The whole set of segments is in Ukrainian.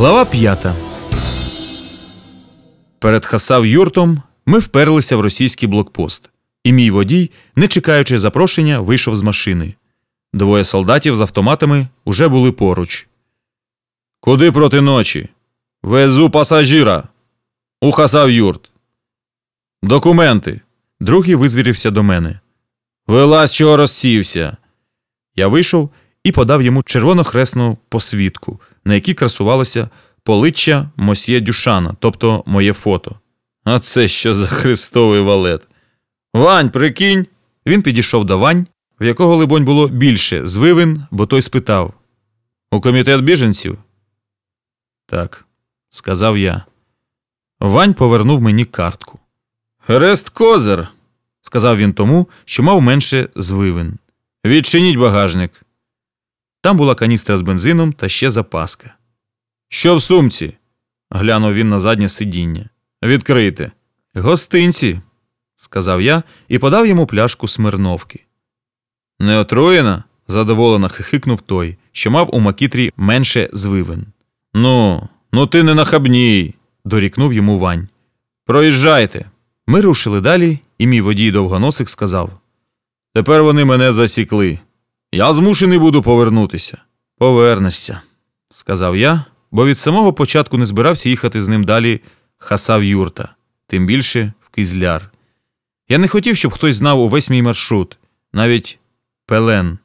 Глава п'ята. Перед хасав юртом ми вперлися в російський блокпост, і мій водій, не чекаючи запрошення, вийшов з машини. Двоє солдатів з автоматами уже були поруч. Куди проти ночі? Везу пасажира. У хасав юрт. Документи. Другий визвірився до мене. Вилазь, чого розсівся. Я вийшов і подав йому червоно-хресну посвідку, на якій красувалося поличчя Мосьє Дюшана, тобто моє фото. А це що за хрестовий валет? Вань, прикинь. Він підійшов до Вань, в якого, либонь, було більше звивин, бо той спитав: У комітет біженців? Так, сказав я. Вань повернув мені картку. Хрест козир, сказав він тому, що мав менше звивин. Відчиніть багажник. Там була каністра з бензином та ще запаска. Що в сумці? глянув він на заднє сидіння. Відкрийте. Гостинці, сказав я і подав йому пляшку смирновки. Не отруєна? задоволено хихикнув той, що мав у макітрі менше звивин. Ну, ну ти не нахабній, дорікнув йому Вань. Проїжджайте. Ми рушили далі, і мій водій довгоносик сказав: Тепер вони мене засікли. Я змушений буду повернутися. Повернешся, сказав я, бо від самого початку не збирався їхати з ним далі хасав юрта, тим більше в кизляр. Я не хотів, щоб хтось знав увесь мій маршрут, навіть пелен.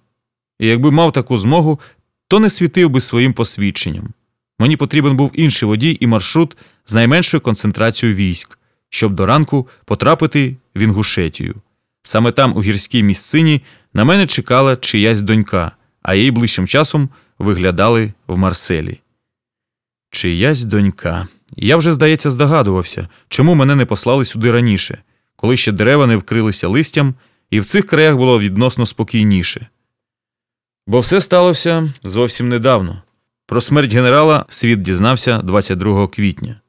І якби мав таку змогу, то не світив би своїм посвідченням. Мені потрібен був інший водій і маршрут з найменшою концентрацією військ, щоб до ранку потрапити в Інгушетію. Саме там, у гірській місцині, на мене чекала чиясь донька, а їй ближчим часом виглядали в Марселі. Чиясь донька. Я вже, здається, здогадувався, чому мене не послали сюди раніше, коли ще дерева не вкрилися листям, і в цих краях було відносно спокійніше. Бо все сталося зовсім недавно. Про смерть генерала світ дізнався 22 квітня.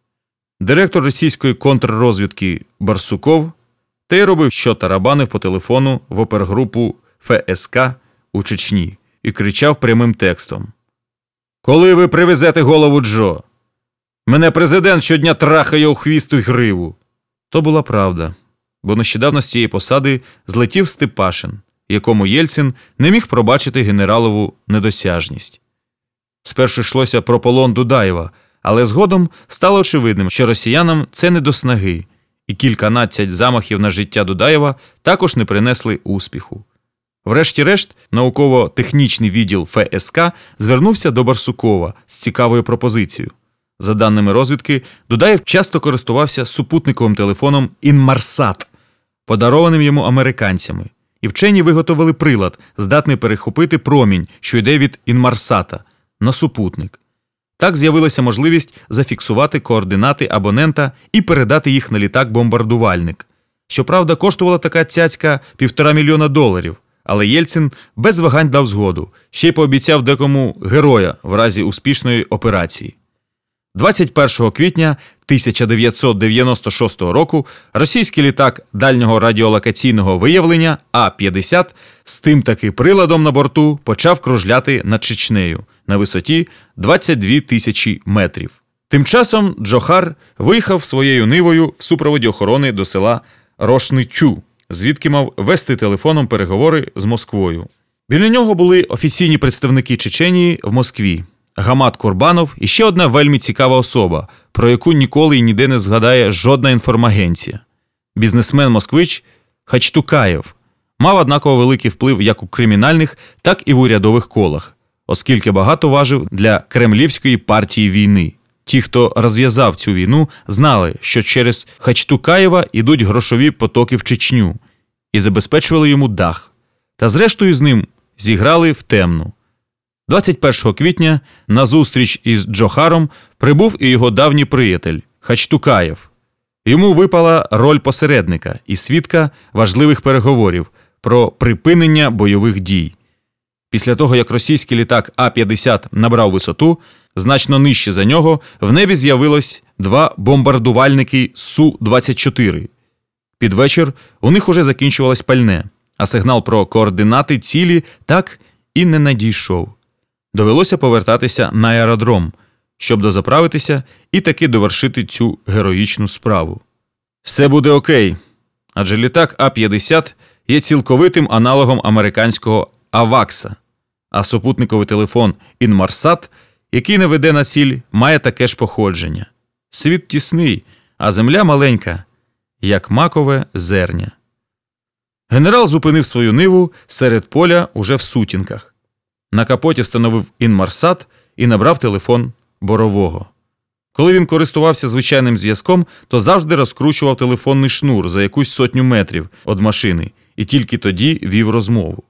Директор російської контррозвідки Барсуков та й робив, що тарабанив по телефону в опергрупу ФСК у Чечні і кричав прямим текстом: Коли ви привезете голову Джо? Мене президент щодня трахає у хвісту й гриву. То була правда, бо нещодавно з цієї посади злетів Степашин, якому Єльцин не міг пробачити генералову недосяжність. Спершу йшлося про полон Дудаєва, але згодом стало очевидним, що росіянам це не до снаги, і кільканадцять замахів на життя Дудаєва також не принесли успіху. Врешті-решт, науково-технічний відділ ФСК звернувся до Барсукова з цікавою пропозицією. За даними розвідки, Дудаєв часто користувався супутниковим телефоном Інмарсат, подарованим йому американцями, і вчені виготовили прилад, здатний перехопити промінь, що йде від Інмарсата, на супутник. Так з'явилася можливість зафіксувати координати абонента і передати їх на літак-бомбардувальник. Щоправда, коштувала така цяцька півтора мільйона доларів, але Єльцин без вагань дав згоду, ще й пообіцяв декому героя в разі успішної операції. 21 квітня 1996 року російський літак дальнього радіолокаційного виявлення А-50 з тим таки приладом на борту почав кружляти над Чечнею на висоті 22 тисячі метрів. Тим часом Джохар виїхав своєю нивою в супроводі охорони до села Рошничу, звідки мав вести телефоном переговори з Москвою. Біля нього були офіційні представники Чеченії в Москві. Гамат Курбанов і ще одна вельми цікава особа, про яку ніколи і ніде не згадає жодна інформагенція. Бізнесмен Москвич Хачтукаєв мав однаково великий вплив як у кримінальних, так і в урядових колах, оскільки багато важив для кремлівської партії війни. Ті, хто розв'язав цю війну, знали, що через Хачтукаєва йдуть грошові потоки в Чечню і забезпечували йому дах. Та зрештою з ним зіграли в темну. 21 квітня на зустріч із Джохаром прибув і його давній приятель Хачтукаєв. Йому випала роль посередника і свідка важливих переговорів про припинення бойових дій. Після того, як російський літак А-50 набрав висоту, значно нижче за нього в небі з'явилось два бомбардувальники Су-24. Під вечір у них уже закінчувалось пальне, а сигнал про координати цілі так і не надійшов. Довелося повертатися на аеродром, щоб дозаправитися і таки довершити цю героїчну справу. Все буде окей, адже літак А-50 є цілковитим аналогом американського Авакса, а супутниковий телефон Інмарсат, який не веде на ціль, має таке ж походження. Світ тісний, а земля маленька, як макове зерня. Генерал зупинив свою ниву серед поля уже в сутінках. На капоті встановив інмарсат і набрав телефон борового. Коли він користувався звичайним зв'язком, то завжди розкручував телефонний шнур за якусь сотню метрів від машини і тільки тоді вів розмову.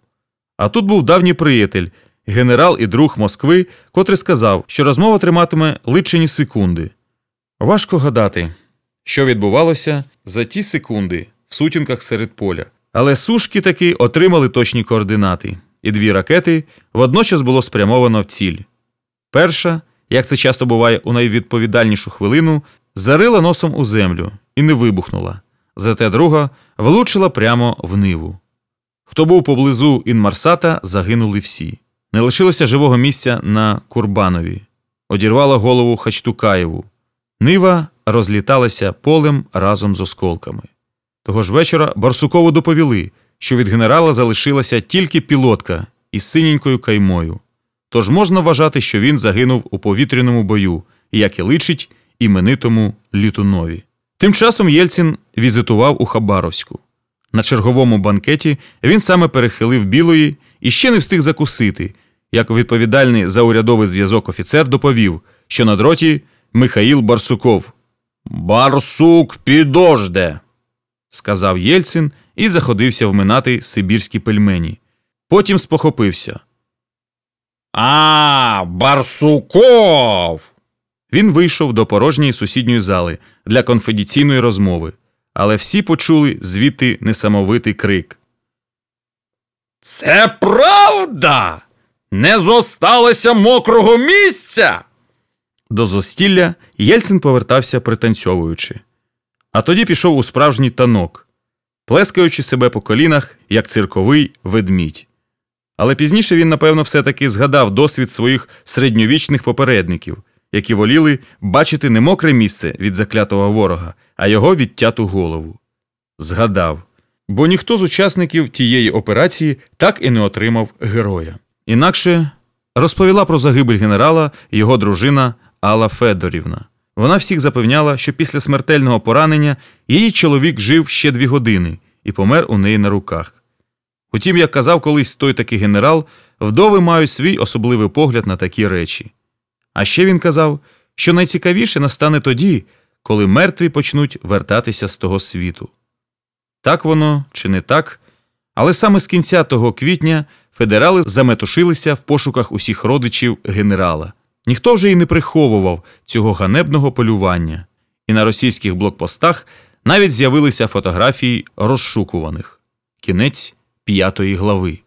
А тут був давній приятель, генерал і друг Москви, котрий сказав, що розмова триматиме личені секунди. Важко гадати, що відбувалося за ті секунди в сутінках серед поля. Але сушки таки отримали точні координати, і дві ракети водночас було спрямовано в ціль. Перша, як це часто буває у найвідповідальнішу хвилину, зарила носом у землю і не вибухнула. Зате друга влучила прямо в ниву. Хто був поблизу Інмарсата, загинули всі. Не лишилося живого місця на Курбанові. Одірвала голову Хачтукаєву. Нива розліталася полем разом з осколками. Того ж вечора Барсукову доповіли, що від генерала залишилася тільки пілотка із синенькою каймою. Тож можна вважати, що він загинув у повітряному бою, як і личить іменитому літунові. Тим часом Єльцин візитував у Хабаровську. На черговому банкеті він саме перехилив білої і ще не встиг закусити, як відповідальний за урядовий зв'язок офіцер доповів, що на дроті Михаїл Барсуков. Барсук підожде, сказав Єльцин і заходився вминати сибірські пельмені. Потім спохопився. А, Барсуков. Він вийшов до порожньої сусідньої зали для конфіденційної розмови, але всі почули звідти несамовитий крик. Це правда. Не зосталося мокрого місця. До застілля Єльцин повертався пританцьовуючи. А тоді пішов у справжній танок, плескаючи себе по колінах, як цирковий ведмідь. Але пізніше він, напевно, все-таки згадав досвід своїх середньовічних попередників, які воліли бачити не мокре місце від заклятого ворога, а його відтяту голову. Згадав, бо ніхто з учасників тієї операції так і не отримав героя. Інакше розповіла про загибель генерала його дружина Алла Федорівна. Вона всіх запевняла, що після смертельного поранення її чоловік жив ще дві години і помер у неї на руках. Утім, як казав колись той такий генерал, вдови мають свій особливий погляд на такі речі. А ще він казав, що найцікавіше настане тоді, коли мертві почнуть вертатися з того світу. Так воно чи не так, але саме з кінця того квітня федерали заметушилися в пошуках усіх родичів генерала. Ніхто вже й не приховував цього ганебного полювання, і на російських блокпостах навіть з'явилися фотографії розшукуваних. Кінець п'ятої глави.